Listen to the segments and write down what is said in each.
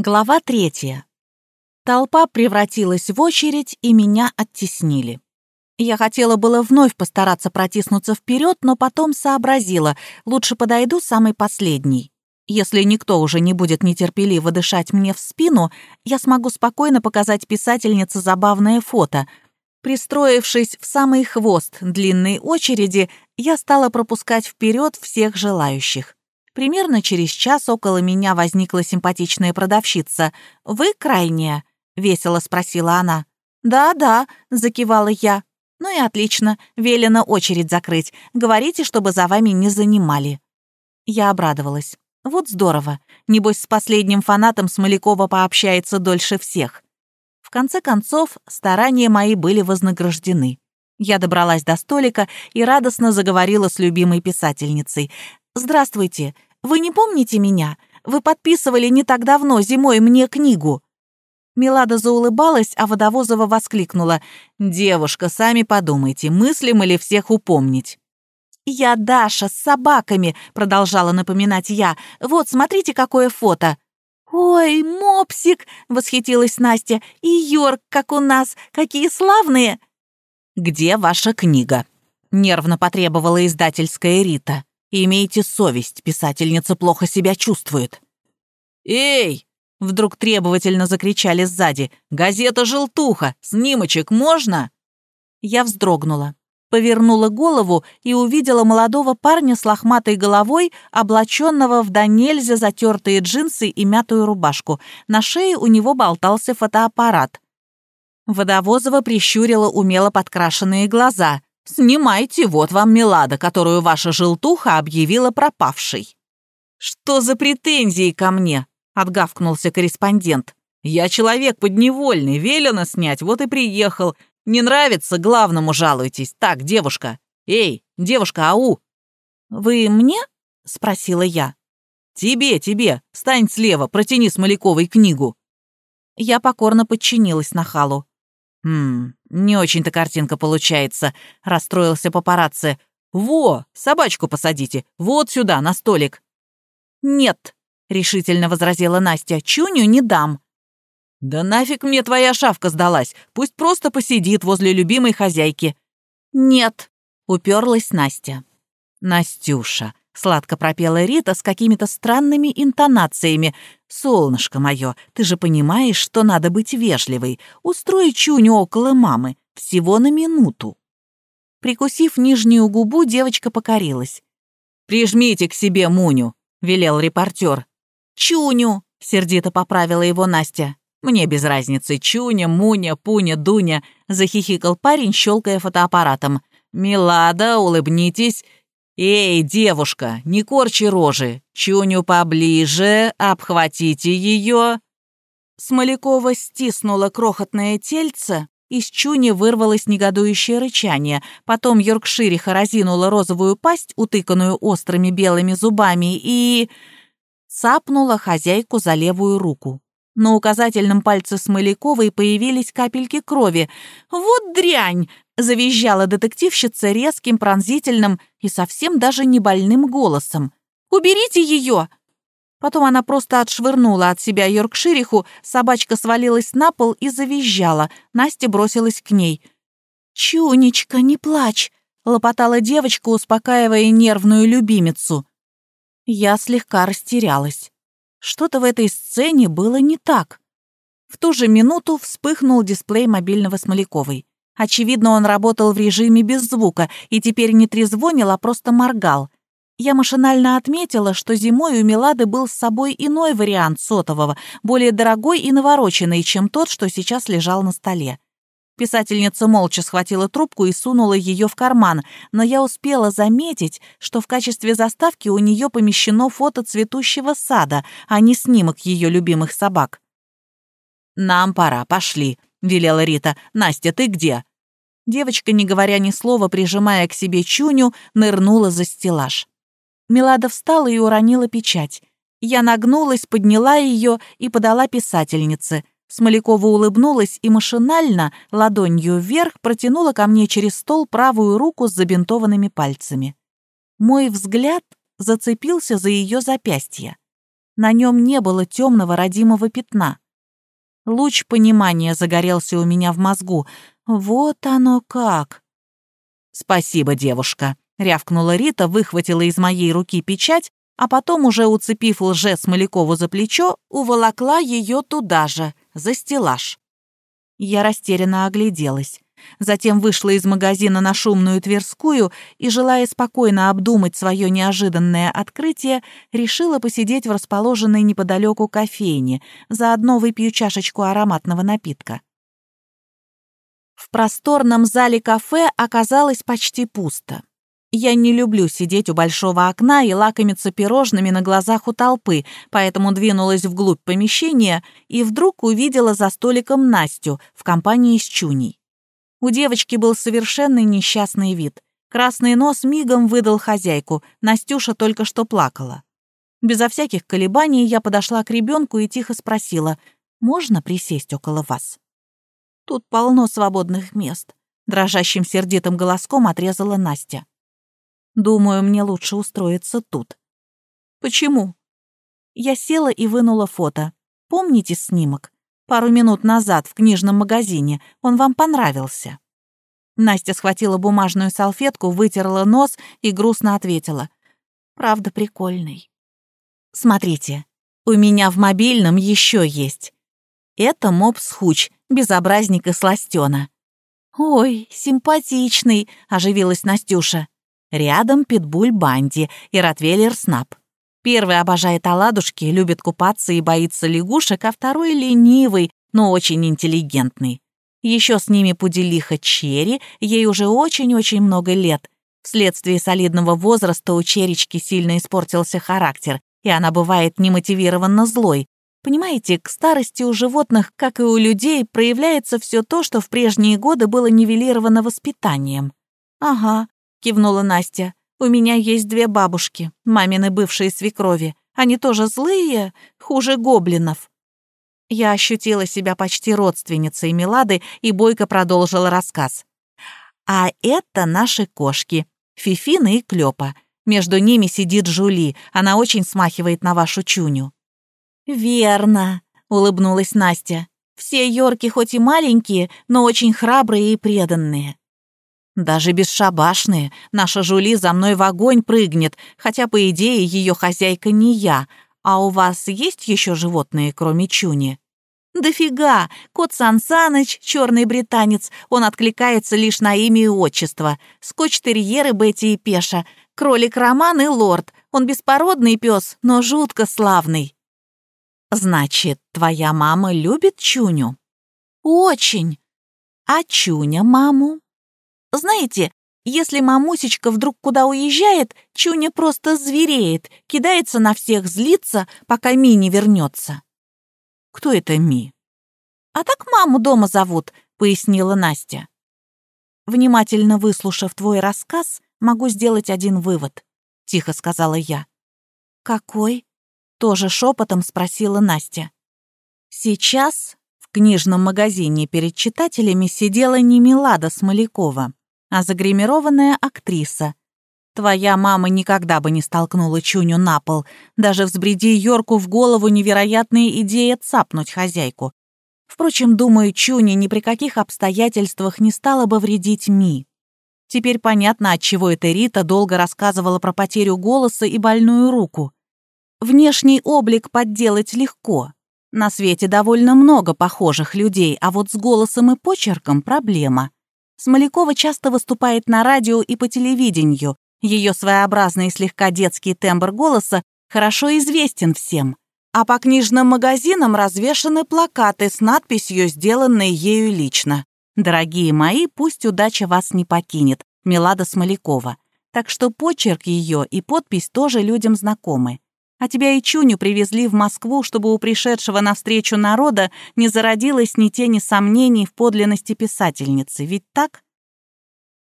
Глава третья. Толпа превратилась в очередь, и меня оттеснили. Я хотела было вновь постараться протиснуться вперед, но потом сообразила, лучше подойду самый последний. Если никто уже не будет нетерпеливо дышать мне в спину, я смогу спокойно показать писательнице забавное фото. Пристроившись в самый хвост длинной очереди, я стала пропускать вперед всех желающих. Примерно через час около меня возникла симпатичная продавщица. «Вы крайняя?» — весело спросила она. «Да-да», — закивала я. «Ну и отлично, велено очередь закрыть. Говорите, чтобы за вами не занимали». Я обрадовалась. Вот здорово. Небось, с последним фанатом Смолякова пообщается дольше всех. В конце концов, старания мои были вознаграждены. Я добралась до столика и радостно заговорила с любимой писательницей. «Здравствуйте. Вы не помните меня? Вы подписывали не так давно, зимой, мне книгу». Милада заулыбалась, а Водовозова воскликнула. «Девушка, сами подумайте, мыслим ли всех упомнить?» «Я Даша с собаками», — продолжала напоминать я. «Вот, смотрите, какое фото». «Ой, мопсик!» — восхитилась Настя. «И Йорк, как у нас! Какие славные!» «Где ваша книга?» — нервно потребовала издательская Рита. Имейте совесть, писательница плохо себя чувствует». «Эй!» — вдруг требовательно закричали сзади. «Газета «Желтуха». Снимочек можно?» Я вздрогнула, повернула голову и увидела молодого парня с лохматой головой, облаченного в до нельзя затертые джинсы и мятую рубашку. На шее у него болтался фотоаппарат. Водовозова прищурила умело подкрашенные глаза. «Снимайте, вот вам Мелада, которую ваша желтуха объявила пропавшей». «Что за претензии ко мне?» — отгавкнулся корреспондент. «Я человек подневольный, велено снять, вот и приехал. Не нравится, главному жалуйтесь. Так, девушка. Эй, девушка, ау!» «Вы мне?» — спросила я. «Тебе, тебе. Стань слева, протяни Смоляковой книгу». Я покорно подчинилась нахалу. «Хм, не очень-то картинка получается», — расстроился папарацци. «Во, собачку посадите, вот сюда, на столик». «Нет», — решительно возразила Настя, — «чуню не дам». «Да нафиг мне твоя шавка сдалась, пусть просто посидит возле любимой хозяйки». «Нет», — уперлась Настя. «Настюша, Сладко пропела Рита с какими-то странными интонациями. «Солнышко мое, ты же понимаешь, что надо быть вежливой. Устрой чуню около мамы. Всего на минуту». Прикусив нижнюю губу, девочка покорилась. «Прижмите к себе Муню», — велел репортер. «Чуню», — сердито поправила его Настя. «Мне без разницы, Чуня, Муня, Пуня, Дуня», — захихикал парень, щелкая фотоаппаратом. «Милада, улыбнитесь. «Эй, девушка, не корчи рожи! Чуню поближе, обхватите ее!» Смолякова стиснула крохотное тельце, из чуни вырвалось негодующее рычание. Потом Йоркшириха разинула розовую пасть, утыканную острыми белыми зубами, и... цапнула хозяйку за левую руку. На указательном пальце Смоляковой появились капельки крови. «Вот дрянь!» Завизжала детективщица резким, пронзительным и совсем даже не больным голосом. «Уберите ее!» Потом она просто отшвырнула от себя Йоркшириху, собачка свалилась на пол и завизжала. Настя бросилась к ней. «Чунечка, не плачь!» — лопотала девочка, успокаивая нервную любимицу. Я слегка растерялась. Что-то в этой сцене было не так. В ту же минуту вспыхнул дисплей мобильного Смоляковой. Очевидно, он работал в режиме без звука и теперь не трезвонил, а просто моргал. Я машинально отметила, что зимой у Милады был с собой иной вариант сотового, более дорогой и навороченный, чем тот, что сейчас лежал на столе. Писательница молча схватила трубку и сунула ее в карман, но я успела заметить, что в качестве заставки у нее помещено фото цветущего сада, а не снимок ее любимых собак. «Нам пора, пошли», — велела Рита. «Настя, ты где?» Девочка, не говоря ни слова, прижимая к себе чуню, нырнула за стеллаж. Милада встала и уронила печать. Я нагнулась, подняла ее и подала писательнице. Смолякова улыбнулась и машинально, ладонью вверх, протянула ко мне через стол правую руку с забинтованными пальцами. Мой взгляд зацепился за ее запястье. На нем не было темного родимого пятна. Луч понимания загорелся у меня в мозгу. Вот оно как. «Спасибо, девушка», — рявкнула Рита, выхватила из моей руки печать, а потом, уже уцепив лже Смолякову за плечо, уволокла ее туда же, за стеллаж. Я растерянно огляделась. Затем вышла из магазина на шумную Тверскую и, желая спокойно обдумать свое неожиданное открытие, решила посидеть в расположенной неподалеку кофейне, заодно выпью чашечку ароматного напитка. В просторном зале кафе оказалось почти пусто. Я не люблю сидеть у большого окна и лакомиться пирожными на глазах у толпы, поэтому двинулась вглубь помещения и вдруг увидела за столиком Настю в компании с Чуней. У девочки был совершенно несчастный вид. Красный нос мигом выдал хозяйку, Настюша только что плакала. Безо всяких колебаний я подошла к ребенку и тихо спросила, «Можно присесть около вас?» «Тут полно свободных мест», — дрожащим сердитым голоском отрезала Настя. Думаю, мне лучше устроиться тут. Почему? Я села и вынула фото. Помните снимок? Пару минут назад в книжном магазине. Он вам понравился. Настя схватила бумажную салфетку, вытерла нос и грустно ответила. Правда, прикольный. Смотрите, у меня в мобильном еще есть. Это мопс Хуч, безобразник и сластена. «Ой, симпатичный», — оживилась Настюша. Рядом питбуль Банди и ротвейлер Снап. Первый обожает оладушки, любит купаться и боится лягушек, а второй ленивый, но очень интеллигентный. Еще с ними пуделиха Черри, ей уже очень-очень много лет. Вследствие солидного возраста у Черечки сильно испортился характер, и она бывает немотивированно злой. Понимаете, к старости у животных, как и у людей, проявляется все то, что в прежние годы было нивелировано воспитанием. Ага, — кивнула Настя. «У меня есть две бабушки, мамины бывшие свекрови. Они тоже злые, хуже гоблинов». Я ощутила себя почти родственницей Милады и бойко продолжила рассказ. «А это наши кошки, Фифина и Клёпа. Между ними сидит Жули, она очень смахивает на вашу чуню». «Верно», — улыбнулась Настя. «Все Йорки хоть и маленькие, но очень храбрые и преданные. Даже бесшабашные. Наша Жули за мной в огонь прыгнет, хотя, по идее, ее хозяйка не я. А у вас есть еще животные, кроме Чуни? «Дофига! Кот Сансаныч, черный британец, он откликается лишь на имя и отчество. Скотч-терьеры Бетти и Пеша, кролик Роман и Лорд. Он беспородный пес, но жутко славный». «Значит, твоя мама любит Чуню?» «Очень. А Чуня маму?» Знаете, если мамусечка вдруг куда уезжает, Чуня просто звереет, кидается на всех, злится, пока Ми не вернется. Кто это Ми? А так маму дома зовут, пояснила Настя. Внимательно выслушав твой рассказ, могу сделать один вывод, тихо сказала я. Какой? Тоже шепотом спросила Настя. Сейчас в книжном магазине перед читателями сидела не Милада Смолякова, а загримированная актриса. Твоя мама никогда бы не столкнула Чуню на пол, даже взбреди Йорку в голову невероятная идея цапнуть хозяйку. Впрочем, думаю, Чуня ни при каких обстоятельствах не стала бы вредить Ми. Теперь понятно, отчего эта Рита долго рассказывала про потерю голоса и больную руку. Внешний облик подделать легко. На свете довольно много похожих людей, а вот с голосом и почерком проблема. Смолякова часто выступает на радио и по телевидению. Ее своеобразный слегка детский тембр голоса хорошо известен всем. А по книжным магазинам развешаны плакаты с надписью, сделанной ею лично. «Дорогие мои, пусть удача вас не покинет», Милада Смолякова. Так что почерк ее и подпись тоже людям знакомы. А тебя и Чуню привезли в Москву, чтобы у пришедшего навстречу народа не зародилось ни тени сомнений в подлинности писательницы, ведь так?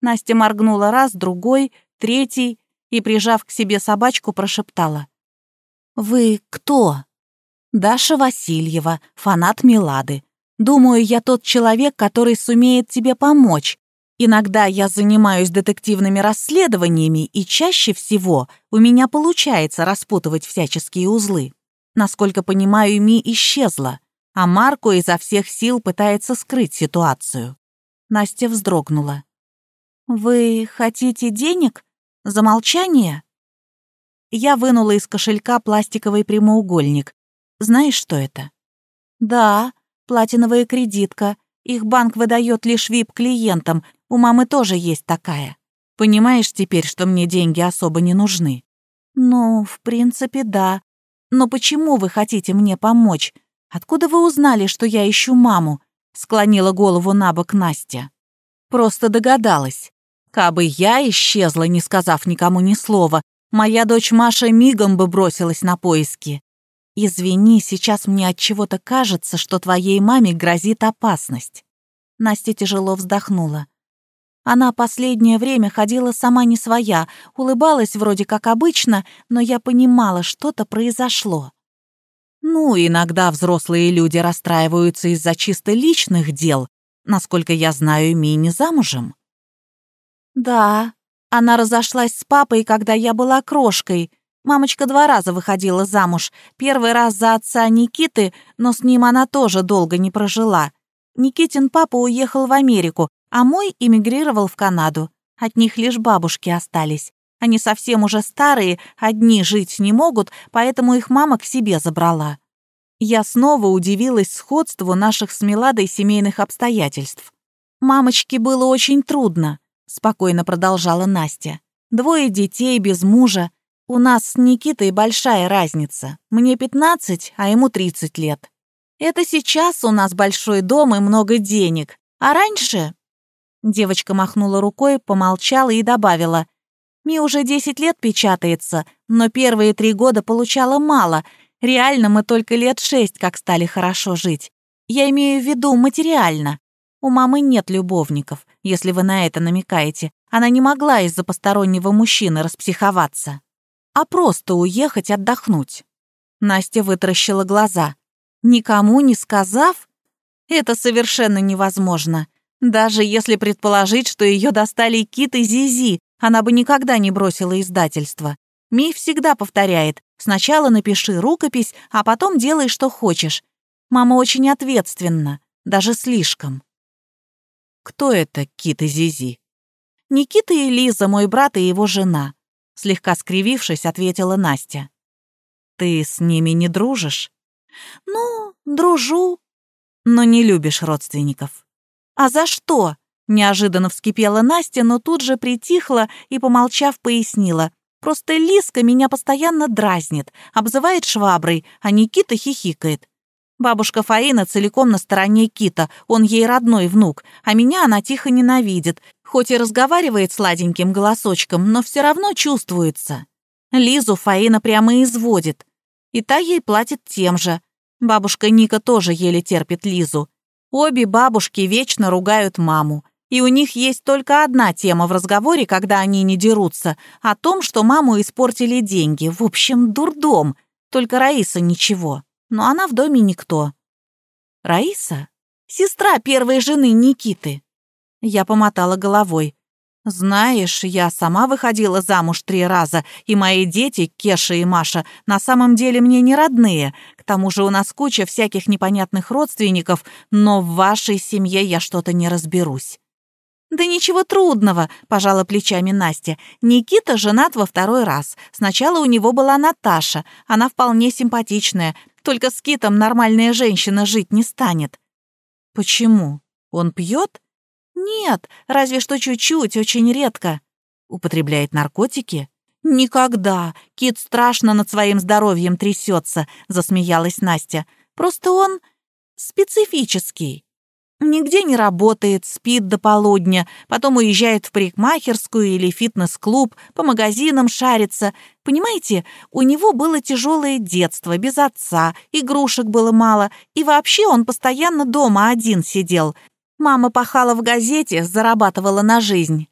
Настя моргнула раз, другой, третий и, прижав к себе собачку, прошептала. «Вы кто?» «Даша Васильева, фанат Милады. Думаю, я тот человек, который сумеет тебе помочь. Иногда я занимаюсь детективными расследованиями, и чаще всего у меня получается распутывать всяческие узлы. Насколько понимаю, Ми исчезла, а Марко изо всех сил пытается скрыть ситуацию. Настя вздрогнула. «Вы хотите денег? За молчание?» Я вынула из кошелька пластиковый прямоугольник. Знаешь, что это? Да, платиновая кредитка. Их банк выдает лишь вип-клиентам. У мамы тоже есть такая. Понимаешь теперь, что мне деньги особо не нужны? Ну, в принципе, да. Но почему вы хотите мне помочь? Откуда вы узнали, что я ищу маму? Склонила голову на бок Настя. Просто догадалась. Кабы я исчезла, не сказав никому ни слова, Моя дочь Маша мигом бы бросилась на поиски. Извини, сейчас мне от чего-то кажется, что твоей маме грозит опасность. Настя тяжело вздохнула. Она последнее время ходила сама не своя, улыбалась вроде как обычно, но я понимала, что-то произошло. Ну, иногда взрослые люди расстраиваются из-за чисто личных дел. Насколько я знаю, Мини замужем. Да, она разошлась с папой, когда я была крошкой. Мамочка два раза выходила замуж. Первый раз за отца Никиты, но с ним она тоже долго не прожила. Никитин папа уехал в Америку, а мой эмигрировал в Канаду. От них лишь бабушки остались. Они совсем уже старые, одни жить не могут, поэтому их мама к себе забрала. Я снова удивилась сходству наших с Меладой семейных обстоятельств. Мамочке было очень трудно спокойно продолжала Настя. Двое детей без мужа. У нас с Никитой большая разница. Мне 15, а ему 30 лет. Это сейчас у нас большой дом и много денег. А раньше...» Девочка махнула рукой, помолчала и добавила. «Ми уже 10 лет печатается, но первые три года получала мало. Реально мы только лет шесть как стали хорошо жить. Я имею в виду материально. У мамы нет любовников, если вы на это намекаете. Она не могла из-за постороннего мужчины распсиховаться, а просто уехать отдохнуть. Настя вытаращила глаза. Никому не сказав? Это совершенно невозможно. Даже если предположить, что ее достали Кит и Зизи, она бы никогда не бросила издательство. Ми всегда повторяет, сначала напиши рукопись, а потом делай, что хочешь. Мама очень ответственна, даже слишком. «Кто это Кит и Зизи?» «Никита и Лиза, мой брат и его жена», — слегка скривившись, ответила Настя. «Ты с ними не дружишь?» «Ну, дружу, но не любишь родственников». «А за что?» — неожиданно вскипела Настя, но тут же притихла и, помолчав, пояснила. «Просто Лизка меня постоянно дразнит, обзывает шваброй, а Никита хихикает. Бабушка Фаина целиком на стороне Кита, он ей родной внук, а меня она тихо ненавидит, хоть и разговаривает сладеньким голосочком, но все равно чувствуется. Лизу Фаина прямо изводит, и та ей платит тем же. Бабушка Ника тоже еле терпит Лизу. Обе бабушки вечно ругают маму. И у них есть только одна тема в разговоре, когда они не дерутся, о том, что маму испортили деньги. В общем, дурдом. Только Раиса ничего но она в доме никто. Раиса? Сестра первой жены Никиты. Я помотала головой. Знаешь, я сама выходила замуж три раза, и мои дети, Кеша и Маша, на самом деле мне не родные. К тому же у нас куча всяких непонятных родственников, но в вашей семье я что-то не разберусь. «Да ничего трудного», — пожала плечами Настя. «Никита женат во второй раз. Сначала у него была Наташа. Она вполне симпатичная. Только с Китом нормальная женщина жить не станет». «Почему? Он пьет?» «Нет, разве что чуть-чуть, очень редко». «Употребляет наркотики?» «Никогда. Кит страшно над своим здоровьем трясется», — засмеялась Настя. «Просто он специфический». Нигде не работает, спит до полудня, потом уезжает в парикмахерскую или фитнес-клуб, по магазинам шарится. Понимаете, у него было тяжелое детство, без отца, игрушек было мало, и вообще он постоянно дома один сидел. Мама пахала в газете, зарабатывала на жизнь.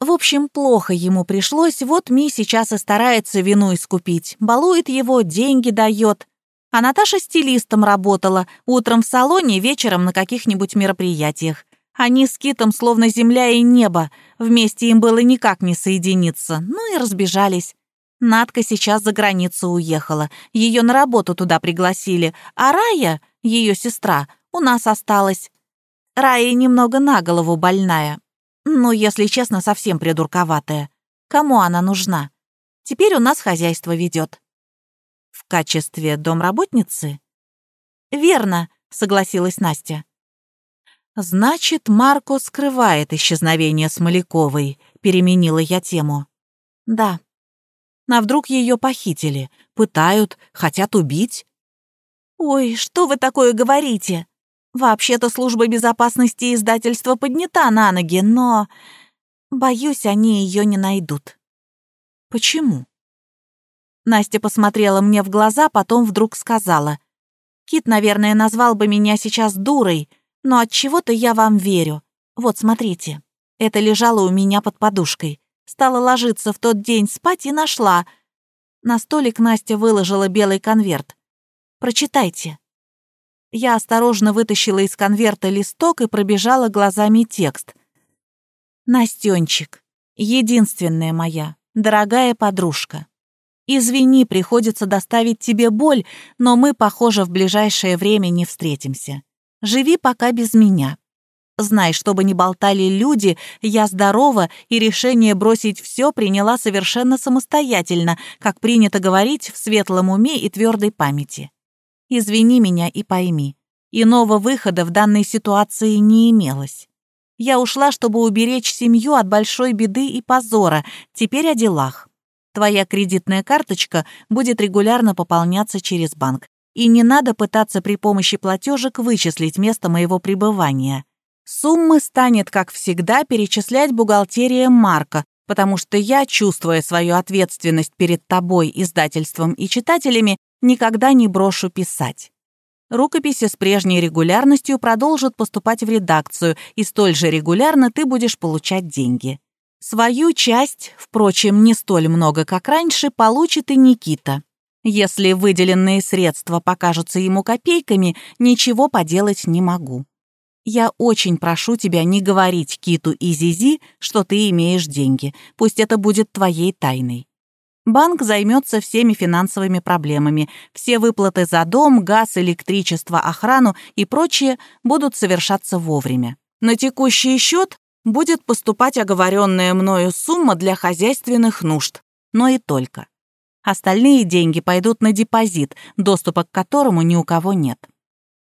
В общем, плохо ему пришлось, вот Ми сейчас и старается вину искупить. Балует его, деньги дает. А Наташа стилистом работала, утром в салоне, вечером на каких-нибудь мероприятиях. Они с Китом словно земля и небо, вместе им было никак не соединиться, ну и разбежались. Надка сейчас за границу уехала. Ее на работу туда пригласили. А Рая, ее сестра, у нас осталась. Рая немного на голову больная. Ну, если честно, совсем придурковатая. Кому она нужна? Теперь у нас хозяйство ведет. В качестве домработницы? Верно, согласилась Настя. Значит, Марко скрывает исчезновение Смоляковой, переменила я тему. Да. А вдруг ее похитили, пытают, хотят убить? Ой, что вы такое говорите? Вообще-то служба безопасности издательства поднята на ноги, но... Боюсь, они ее не найдут. Почему? Настя посмотрела мне в глаза, потом вдруг сказала. Кит, наверное, назвал бы меня сейчас дурой, но от чего-то я вам верю. Вот, смотрите. Это лежало у меня под подушкой. Стала ложиться в тот день спать и нашла. На столик Настя выложила белый конверт. Прочитайте. Я осторожно вытащила из конверта листок и пробежала глазами текст. «Настенчик, единственная моя, дорогая подружка. Извини, приходится доставить тебе боль, но мы, похоже, в ближайшее время не встретимся. Живи пока без меня. Знай, чтобы не болтали люди, я здорова, и решение бросить все приняла совершенно самостоятельно, как принято говорить в светлом уме и твердой памяти. Извини меня и пойми. Иного выхода в данной ситуации не имелось. Я ушла, чтобы уберечь семью от большой беды и позора. Теперь о делах. Твоя кредитная карточка будет регулярно пополняться через банк. И не надо пытаться при помощи платежек вычислить место моего пребывания. Суммы станет, как всегда, перечислять бухгалтерия Марка, потому что я, чувствуя свою ответственность перед тобой, издательством и читателями, никогда не брошу писать. Рукописи с прежней регулярностью продолжат поступать в редакцию, и столь же регулярно ты будешь получать деньги. Свою часть, впрочем, не столь много, как раньше, получит и Никита. Если выделенные средства покажутся ему копейками, ничего поделать не могу. Я очень прошу тебя не говорить Киту и Зизи, что ты имеешь деньги. Пусть это будет твоей тайной. Банк займется всеми финансовыми проблемами. Все выплаты за дом, газ, электричество, охрану и прочее будут совершаться вовремя. На текущий счет будет поступать оговоренная мною сумма для хозяйственных нужд, но и только. Остальные деньги пойдут на депозит, доступа к которому ни у кого нет.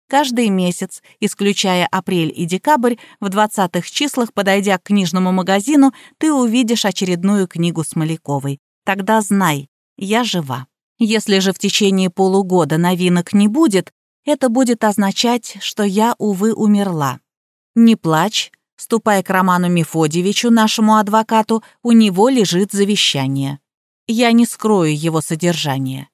Каждый месяц, исключая апрель и декабрь, в 20-х числах, подойдя к книжному магазину, ты увидишь очередную книгу Смоляковой. Тогда знай, я жива. Если же в течение полугода новинок не будет, это будет означать, что я, увы, умерла. Не плачь, ступай к Роману Мефодьевичу, нашему адвокату, у него лежит завещание. Я не скрою его содержание.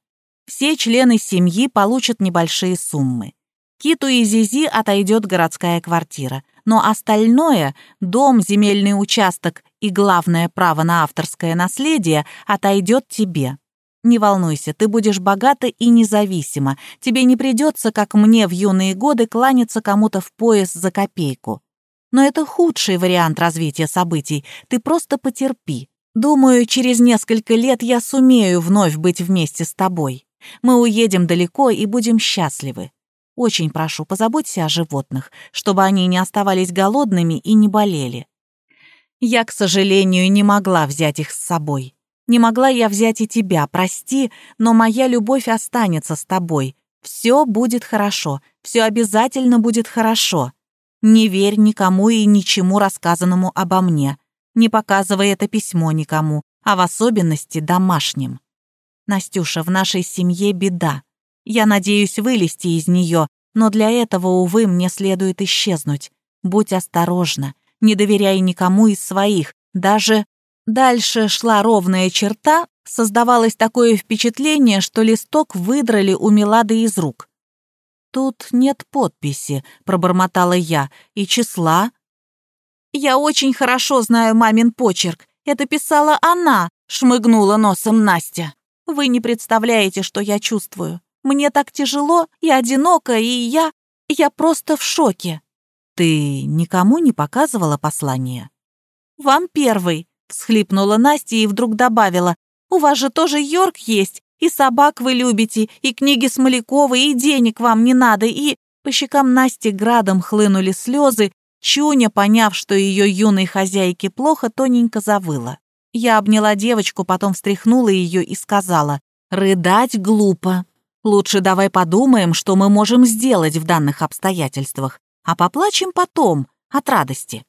Все члены семьи получат небольшие суммы. Киту и Зизи отойдет городская квартира, но остальное — дом, земельный участок и главное право на авторское наследие — отойдет тебе. Не волнуйся, ты будешь богата и независима. Тебе не придется, как мне в юные годы, кланяться кому-то в пояс за копейку. Но это худший вариант развития событий. Ты просто потерпи. Думаю, через несколько лет я сумею вновь быть вместе с тобой. Мы уедем далеко и будем счастливы. Очень прошу, позаботься о животных, чтобы они не оставались голодными и не болели. Я, к сожалению, не могла взять их с собой. Не могла я взять и тебя, прости, но моя любовь останется с тобой. Все будет хорошо, все обязательно будет хорошо. Не верь никому и ничему рассказанному обо мне. Не показывай это письмо никому, а в особенности домашним. Настюша, в нашей семье беда. Я надеюсь вылезти из нее, но для этого, увы, мне следует исчезнуть. Будь осторожна, не доверяй никому из своих, даже... Дальше шла ровная черта, создавалось такое впечатление, что листок выдрали у Милады из рук. «Тут нет подписи», — пробормотала я, — «и числа». «Я очень хорошо знаю мамин почерк. Это писала она», — шмыгнула носом Настя. «Вы не представляете, что я чувствую. Мне так тяжело и одиноко, и я... Я просто в шоке». «Ты никому не показывала послание?» «Вам первый», — всхлипнула Настя и вдруг добавила. У вас же тоже Йорк есть, и собак вы любите, и книги Смоляковой, и денег вам не надо, и...» По щекам Насти градом хлынули слезы, Чуня, поняв, что ее юной хозяйке плохо, тоненько завыла. Я обняла девочку, потом встряхнула ее и сказала, «Рыдать глупо. Лучше давай подумаем, что мы можем сделать в данных обстоятельствах, а поплачем потом, от радости».